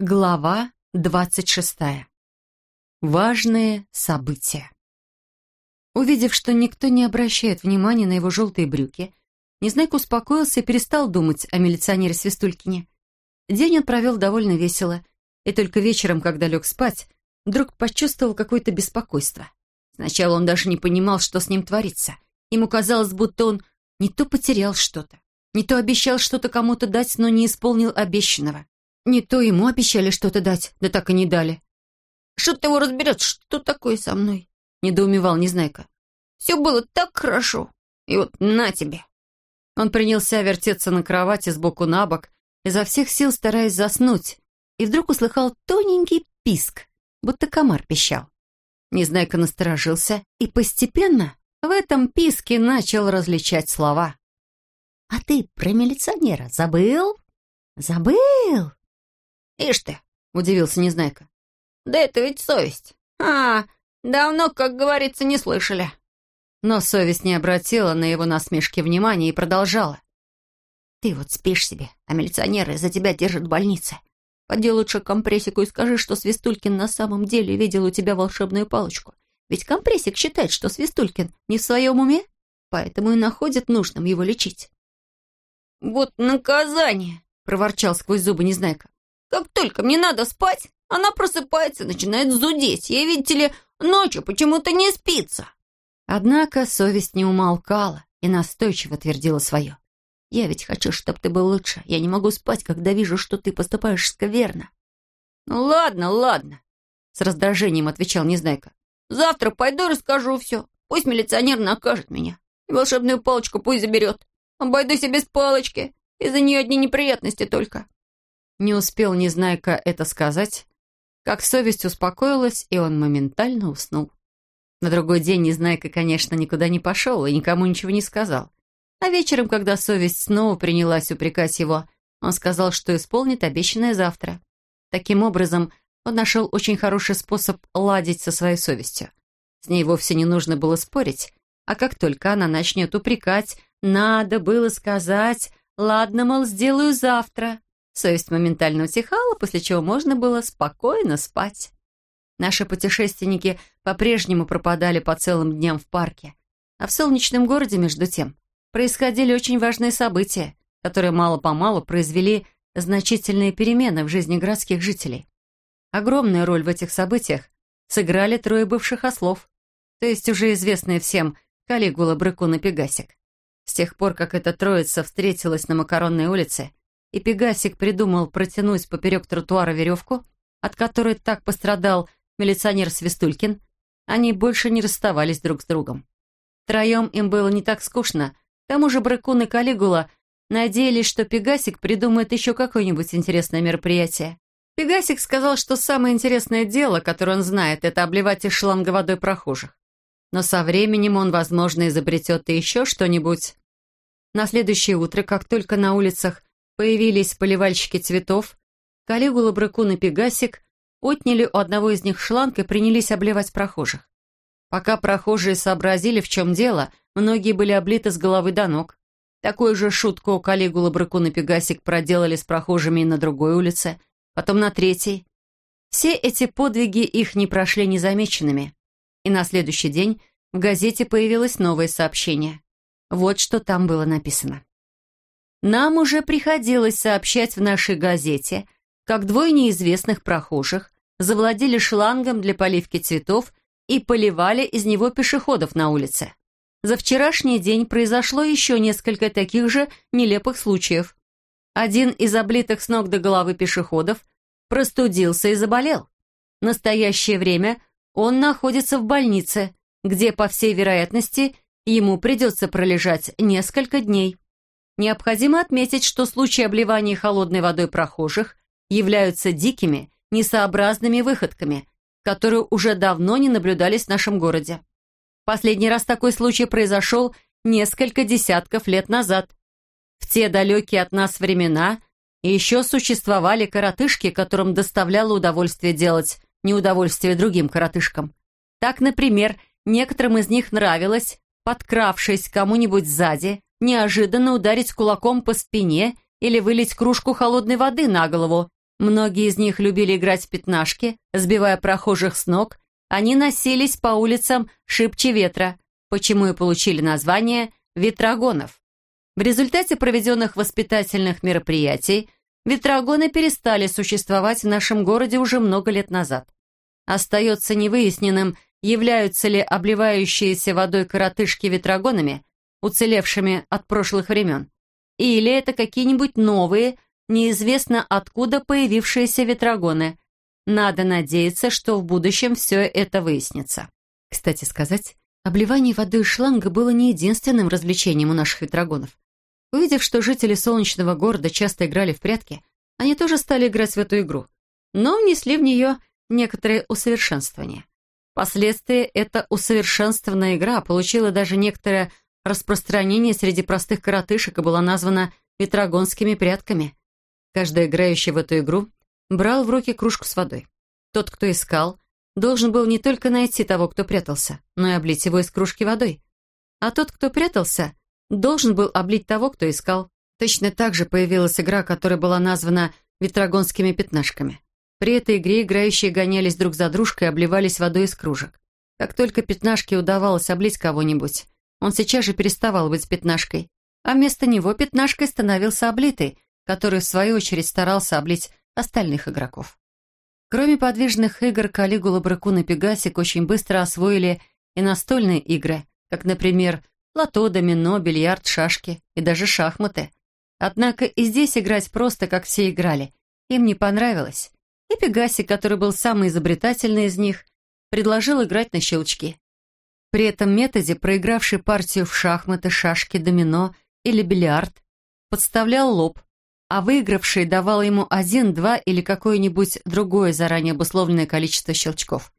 Глава двадцать шестая. Важные события. Увидев, что никто не обращает внимания на его желтые брюки, Незнайка успокоился и перестал думать о милиционере Свистулькине. День он провел довольно весело, и только вечером, когда лег спать, вдруг почувствовал какое-то беспокойство. Сначала он даже не понимал, что с ним творится. Ему казалось, будто он не то потерял что-то, не то обещал что-то кому-то дать, но не исполнил обещанного. Не то ему обещали что-то дать, да так и не дали. «Что ты его разберет, что такое со мной?» — недоумевал Незнайка. «Все было так хорошо, и вот на тебе». Он принялся вертеться на кровати сбоку на бок, изо всех сил стараясь заснуть, и вдруг услыхал тоненький писк, будто комар пищал. Незнайка насторожился и постепенно в этом писке начал различать слова. «А ты про милиционера забыл? Забыл?» «Ишь ты!» — удивился Незнайка. «Да это ведь совесть. А, давно, как говорится, не слышали». Но совесть не обратила на его насмешки внимания и продолжала. «Ты вот спишь себе, а милиционеры за тебя держат в больнице. Поди лучше компрессику и скажи, что Свистулькин на самом деле видел у тебя волшебную палочку. Ведь компрессик считает, что Свистулькин не в своем уме, поэтому и находит нужным его лечить». «Вот наказание!» — проворчал сквозь зубы Незнайка. Как только мне надо спать, она просыпается начинает зудеть. Ей, видите ли, ночью почему-то не спится. Однако совесть не умолкала и настойчиво твердила свое. «Я ведь хочу, чтобы ты был лучше. Я не могу спать, когда вижу, что ты поступаешь скверно». «Ну ладно, ладно», — с раздражением отвечал Незнайка. «Завтра пойду и расскажу все. Пусть милиционер накажет меня. И волшебную палочку пусть заберет. Обойдусь и без палочки. Из-за нее одни неприятности только». Не успел Незнайка это сказать, как совесть успокоилась, и он моментально уснул. На другой день Незнайка, конечно, никуда не пошел и никому ничего не сказал. А вечером, когда совесть снова принялась упрекать его, он сказал, что исполнит обещанное завтра. Таким образом, он нашел очень хороший способ ладить со своей совестью. С ней вовсе не нужно было спорить, а как только она начнет упрекать, надо было сказать «Ладно, мол, сделаю завтра», Совесть моментально утихала, после чего можно было спокойно спать. Наши путешественники по-прежнему пропадали по целым дням в парке. А в солнечном городе, между тем, происходили очень важные события, которые мало-помалу произвели значительные перемены в жизни городских жителей. Огромную роль в этих событиях сыграли трое бывших ослов, то есть уже известные всем Калигула, Брыкун и Пегасик. С тех пор, как эта троица встретилась на Макаронной улице, и Пегасик придумал протянуть поперек тротуара веревку, от которой так пострадал милиционер Свистулькин, они больше не расставались друг с другом. Троем им было не так скучно, к тому же Бракун и Калигула надеялись, что Пегасик придумает еще какое-нибудь интересное мероприятие. Пегасик сказал, что самое интересное дело, которое он знает, это обливать из шланга водой прохожих. Но со временем он, возможно, изобретет и еще что-нибудь. На следующее утро, как только на улицах Появились поливальщики цветов. Калигула, Брыкун и Пегасик отняли у одного из них шланг и принялись обливать прохожих. Пока прохожие сообразили, в чем дело, многие были облиты с головы до ног. Такую же шутку у Калигула, Брыкун и Пегасик проделали с прохожими на другой улице, потом на третьей. Все эти подвиги их не прошли незамеченными. И на следующий день в газете появилось новое сообщение. Вот что там было написано. Нам уже приходилось сообщать в нашей газете, как двое неизвестных прохожих завладели шлангом для поливки цветов и поливали из него пешеходов на улице. За вчерашний день произошло еще несколько таких же нелепых случаев. Один из облитых с ног до головы пешеходов простудился и заболел. В настоящее время он находится в больнице, где, по всей вероятности, ему придется пролежать несколько дней. Необходимо отметить, что случаи обливания холодной водой прохожих являются дикими, несообразными выходками, которые уже давно не наблюдались в нашем городе. Последний раз такой случай произошел несколько десятков лет назад. В те далекие от нас времена еще существовали коротышки, которым доставляло удовольствие делать неудовольствие другим коротышкам. Так, например, некоторым из них нравилось, подкравшись кому-нибудь сзади, неожиданно ударить кулаком по спине или вылить кружку холодной воды на голову, Многие из них любили играть в пятнашки, сбивая прохожих с ног. Они носились по улицам шибче ветра, почему и получили название «ветрогонов». В результате проведенных воспитательных мероприятий ветрогоны перестали существовать в нашем городе уже много лет назад. Остается невыясненным, являются ли обливающиеся водой коротышки ветрогонами, уцелевшими от прошлых времен, или это какие-нибудь новые, неизвестно откуда появившиеся ветрогоны. Надо надеяться, что в будущем все это выяснится. Кстати сказать, обливание водой из шланга было не единственным развлечением у наших ветрогонов. Увидев, что жители солнечного города часто играли в прятки, они тоже стали играть в эту игру, но внесли в нее некоторые усовершенствования. Впоследствии эта усовершенствованная игра получила даже некоторое распространение среди простых коротышек и была названа ветрогонскими прятками. Каждый играющий в эту игру брал в руки кружку с водой. Тот, кто искал, должен был не только найти того, кто прятался, но и облить его из кружки водой. А тот, кто прятался, должен был облить того, кто искал. Точно так же появилась игра, которая была названа «Ветрогонскими пятнашками». При этой игре играющие гонялись друг за дружкой и обливались водой из кружек. Как только пятнашке удавалось облить кого-нибудь, он сейчас же переставал быть пятнашкой, а вместо него пятнашкой становился облитый, который, в свою очередь, старался облить остальных игроков. Кроме подвижных игр, Калигула, Бракун и Пегасик очень быстро освоили и настольные игры, как, например, лото, домино, бильярд, шашки и даже шахматы. Однако и здесь играть просто, как все играли, им не понравилось. И Пегасик, который был самый изобретательный из них, предложил играть на щелчки. При этом методе проигравший партию в шахматы, шашки, домино или бильярд подставлял лоб, а выигравший давал ему один, два или какое-нибудь другое заранее обусловленное количество щелчков.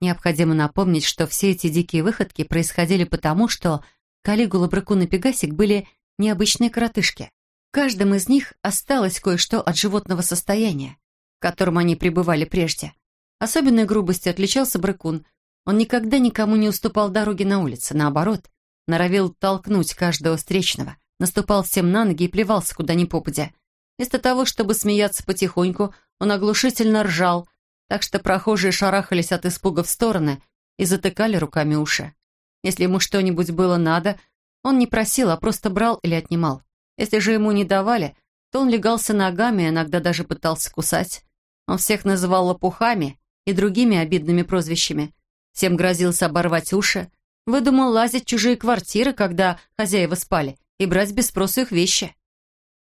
Необходимо напомнить, что все эти дикие выходки происходили потому, что Калигула, Бракун и Пегасик были необычные коротышки. В каждом из них осталось кое-что от животного состояния, в котором они пребывали прежде. Особенной грубостью отличался Бракун. Он никогда никому не уступал дороги на улице, наоборот, норовил толкнуть каждого встречного – наступал всем на ноги и плевался куда ни попадя. Вместо того, чтобы смеяться потихоньку, он оглушительно ржал, так что прохожие шарахались от испуга в стороны и затыкали руками уши. Если ему что-нибудь было надо, он не просил, а просто брал или отнимал. Если же ему не давали, то он легался ногами, иногда даже пытался кусать. Он всех называл лопухами и другими обидными прозвищами. Всем грозился оборвать уши. Выдумал лазить в чужие квартиры, когда хозяева спали, и брать без спроса их вещи.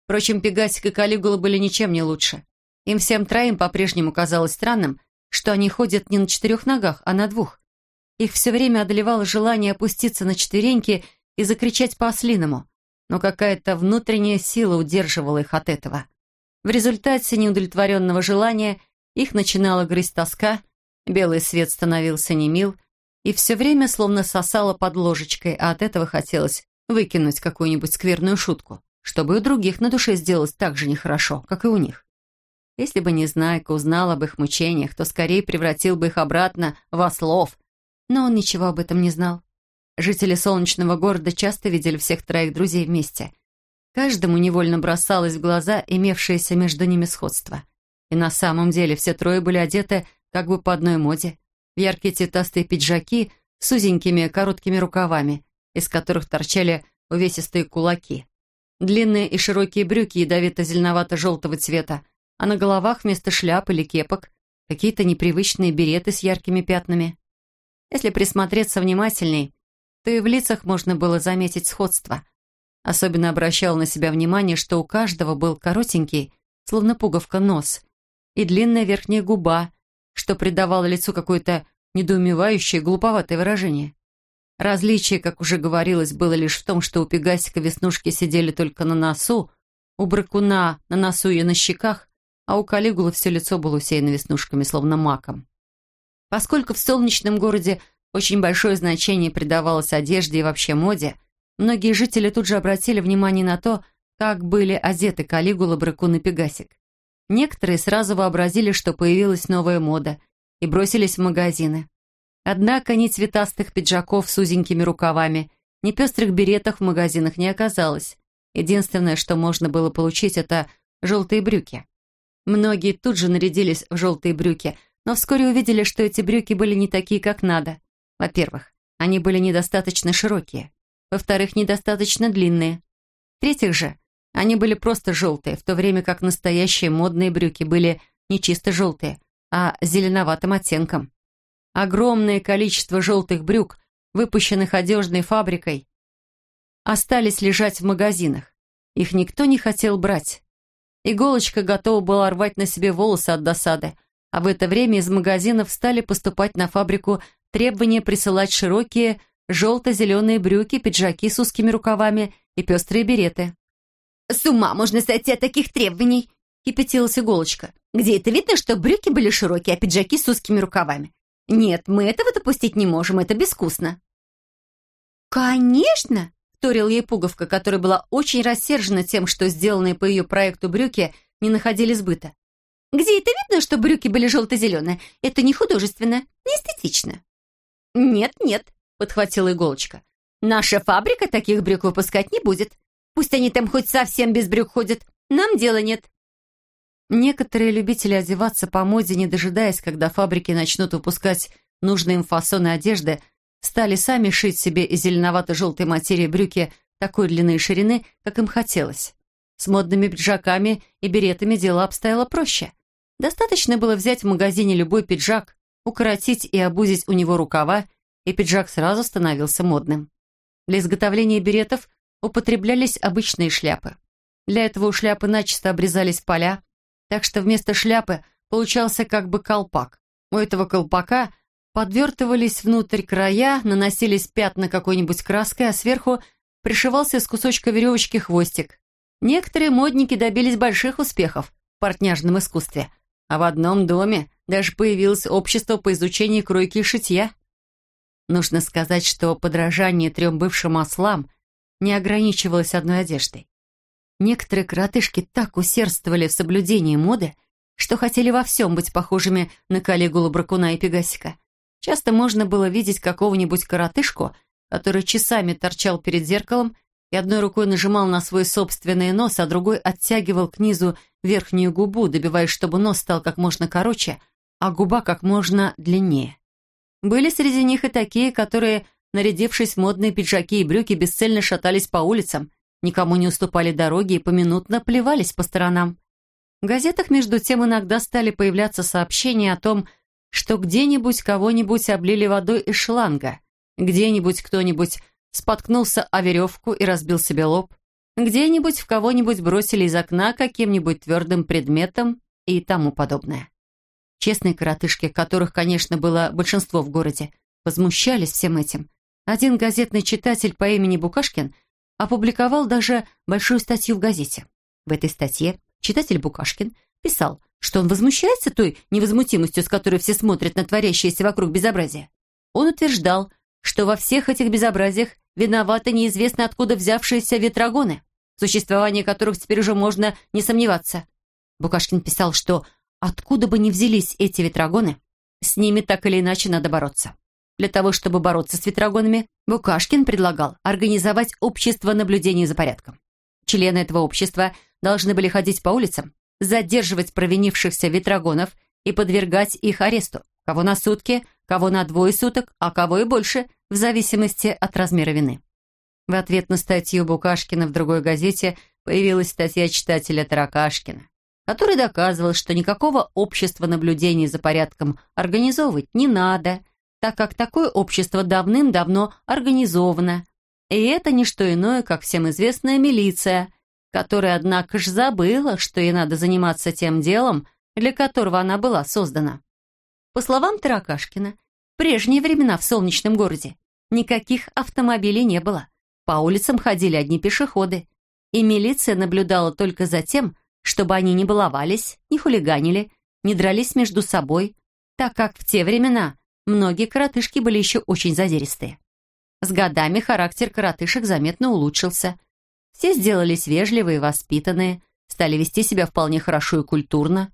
Впрочем, Пегасик и Калигула были ничем не лучше. Им всем троим по-прежнему казалось странным, что они ходят не на четырех ногах, а на двух. Их все время одолевало желание опуститься на четвереньки и закричать по-ослиному, но какая-то внутренняя сила удерживала их от этого. В результате неудовлетворенного желания их начинала грызть тоска, белый свет становился немил, и все время словно сосало под ложечкой, а от этого хотелось выкинуть какую-нибудь скверную шутку, чтобы у других на душе сделалось так же нехорошо, как и у них. Если бы Незнайка узнал об их мучениях, то скорее превратил бы их обратно в ослов. Но он ничего об этом не знал. Жители солнечного города часто видели всех троих друзей вместе. Каждому невольно бросалось в глаза имевшееся между ними сходство. И на самом деле все трое были одеты как бы по одной моде. В яркие цветастые пиджаки с узенькими короткими рукавами из которых торчали увесистые кулаки. Длинные и широкие брюки ядовито-зеленовато-желтого цвета, а на головах вместо шляп или кепок какие-то непривычные береты с яркими пятнами. Если присмотреться внимательней, то и в лицах можно было заметить сходство. Особенно обращал на себя внимание, что у каждого был коротенький, словно пуговка, нос, и длинная верхняя губа, что придавало лицу какое-то недоумевающее, глуповатое выражение. Различие, как уже говорилось, было лишь в том, что у Пегасика веснушки сидели только на носу, у Бракуна на носу и на щеках, а у Калигулы все лицо было усеяно веснушками, словно маком. Поскольку в солнечном городе очень большое значение придавалось одежде и вообще моде, многие жители тут же обратили внимание на то, как были одеты Калигула, Бракун и Пегасик. Некоторые сразу вообразили, что появилась новая мода, и бросились в магазины. Однако ни цветастых пиджаков с узенькими рукавами, ни пестрых беретах в магазинах не оказалось. Единственное, что можно было получить, это желтые брюки. Многие тут же нарядились в желтые брюки, но вскоре увидели, что эти брюки были не такие, как надо. Во-первых, они были недостаточно широкие. Во-вторых, недостаточно длинные. В-третьих же, они были просто желтые, в то время как настоящие модные брюки были не чисто желтые, а зеленоватым оттенком. Огромное количество желтых брюк, выпущенных одежной фабрикой, остались лежать в магазинах. Их никто не хотел брать. Иголочка готова была рвать на себе волосы от досады, а в это время из магазинов стали поступать на фабрику требования присылать широкие желто-зеленые брюки, пиджаки с узкими рукавами и пестрые береты. «С ума можно сойти от таких требований!» — кипятилась иголочка. «Где это видно, что брюки были широкие, а пиджаки с узкими рукавами? Нет, мы этого допустить не можем, это безвкусно». «Конечно!» — вторил ей пуговка, которая была очень рассержена тем, что сделанные по ее проекту брюки не находили сбыта. «Где это видно, что брюки были желто-зеленые? Это не художественно, не эстетично». «Нет, нет», — подхватила иголочка. «Наша фабрика таких брюк выпускать не будет. Пусть они там хоть совсем без брюк ходят. Нам дела нет». Некоторые любители одеваться по моде, не дожидаясь, когда фабрики начнут выпускать нужные им фасоны одежды, стали сами шить себе из зеленовато-желтой материи брюки такой длины и ширины, как им хотелось. С модными пиджаками и беретами дело обстояло проще. Достаточно было взять в магазине любой пиджак, укоротить и обузить у него рукава, и пиджак сразу становился модным. Для изготовления беретов употреблялись обычные шляпы. Для этого у шляпы начисто обрезались поля, так что вместо шляпы получался как бы колпак. У этого колпака подвертывались внутрь края, наносились пятна какой-нибудь краской, а сверху пришивался из кусочка веревочки хвостик. Некоторые модники добились больших успехов в портняжном искусстве, а в одном доме даже появилось общество по изучению кройки и шитья. Нужно сказать, что подражание трем бывшим ослам не ограничивалось одной одеждой. Некоторые коротышки так усердствовали в соблюдении моды, что хотели во всем быть похожими на коллегу Лабракуна и Пегасика. Часто можно было видеть какого-нибудь коротышку, который часами торчал перед зеркалом и одной рукой нажимал на свой собственный нос, а другой оттягивал к низу верхнюю губу, добиваясь, чтобы нос стал как можно короче, а губа как можно длиннее. Были среди них и такие, которые, нарядившись в модные пиджаки и брюки, бесцельно шатались по улицам, никому не уступали дороги и поминутно плевались по сторонам. В газетах, между тем, иногда стали появляться сообщения о том, что где-нибудь кого-нибудь облили водой из шланга, где-нибудь кто-нибудь споткнулся о веревку и разбил себе лоб, где-нибудь в кого-нибудь бросили из окна каким-нибудь твердым предметом и тому подобное. Честные коротышки, которых, конечно, было большинство в городе, возмущались всем этим. Один газетный читатель по имени Букашкин опубликовал даже большую статью в газете. В этой статье читатель Букашкин писал, что он возмущается той невозмутимостью, с которой все смотрят на творящееся вокруг безобразие. Он утверждал, что во всех этих безобразиях виноваты неизвестно откуда взявшиеся ветрогоны, в существовании которых теперь уже можно не сомневаться. Букашкин писал, что Откуда бы ни взялись эти ветрогоны, с ними так или иначе надо бороться. Для того, чтобы бороться с ветрогонами, Букашкин предлагал организовать общество наблюдения за порядком. Члены этого общества должны были ходить по улицам, задерживать провинившихся ветрогонов и подвергать их аресту. Кого на сутки, кого на двое суток, а кого и больше, в зависимости от размера вины. В ответ на статью Букашкина в другой газете появилась статья читателя Таракашкина который доказывал, что никакого общества наблюдения за порядком организовывать не надо, так как такое общество давным-давно организовано. И это не что иное, как всем известная милиция, которая, однако ж, забыла, что ей надо заниматься тем делом, для которого она была создана. По словам Таракашкина, в прежние времена в солнечном городе никаких автомобилей не было. По улицам ходили одни пешеходы, и милиция наблюдала только за тем, чтобы они не баловались, не хулиганили, не дрались между собой, так как в те времена многие коротышки были еще очень задиристые. С годами характер коротышек заметно улучшился. Все сделались вежливые и воспитанные, стали вести себя вполне хорошо и культурно.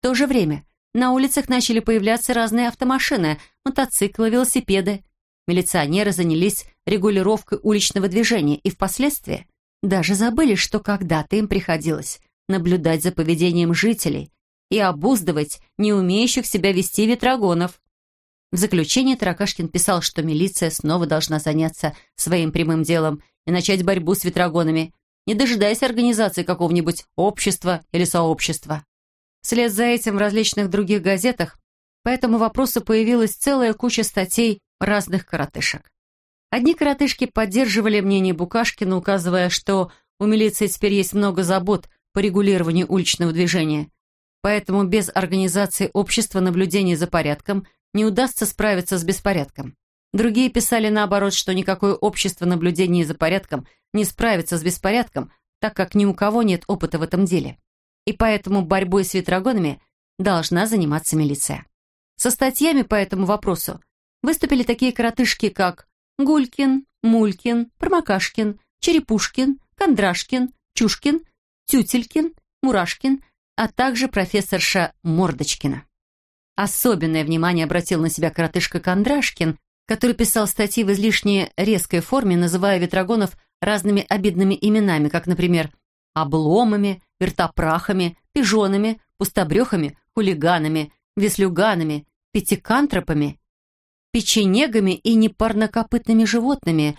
В то же время на улицах начали появляться разные автомашины, мотоциклы, велосипеды. Милиционеры занялись регулировкой уличного движения и впоследствии даже забыли, что когда-то им приходилось наблюдать за поведением жителей, и обуздывать не умеющих себя вести ветрогонов. В заключение Таракашкин писал, что милиция снова должна заняться своим прямым делом и начать борьбу с ветрогонами, не дожидаясь организации какого-нибудь общества или сообщества. Вслед за этим в различных других газетах по этому вопросу появилась целая куча статей разных коротышек. Одни коротышки поддерживали мнение Букашкина, указывая, что у милиции теперь есть много забот по регулированию уличного движения, поэтому без организации общества наблюдения за порядком не удастся справиться с беспорядком. Другие писали наоборот, что никакое общество наблюдения за порядком не справится с беспорядком, так как ни у кого нет опыта в этом деле. И поэтому борьбой с ветрогонами должна заниматься милиция. Со статьями по этому вопросу выступили такие коротышки, как Гулькин, Мулькин, Промокашкин, Черепушкин, Кондрашкин, Чушкин, Тютелькин, Мурашкин, а также профессорша Мордочкина. Особенное внимание обратил на себя коротышка Кондрашкин, который писал статьи в излишне резкой форме, называя ветрогонов разными обидными именами, как, например, обломами, вертопрахами, пижонами, пустобрехами, хулиганами, веслюганами, пятикантропами, печенегами и непарнокопытными животными,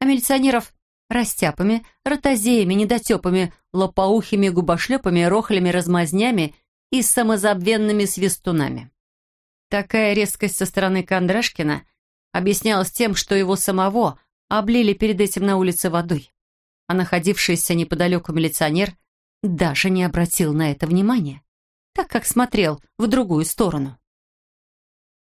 а милиционеров – растяпами, ротозеями, недотепами, лопоухими губошлепами, рохлями, размазнями и самозабвенными свистунами. Такая резкость со стороны Кондрашкина объяснялась тем, что его самого облили перед этим на улице водой, а находившийся неподалеку милиционер даже не обратил на это внимания так как смотрел в другую сторону.